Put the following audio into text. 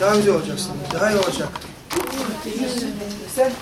Daha güzel olacaksın. Daha iyi olacak. Sen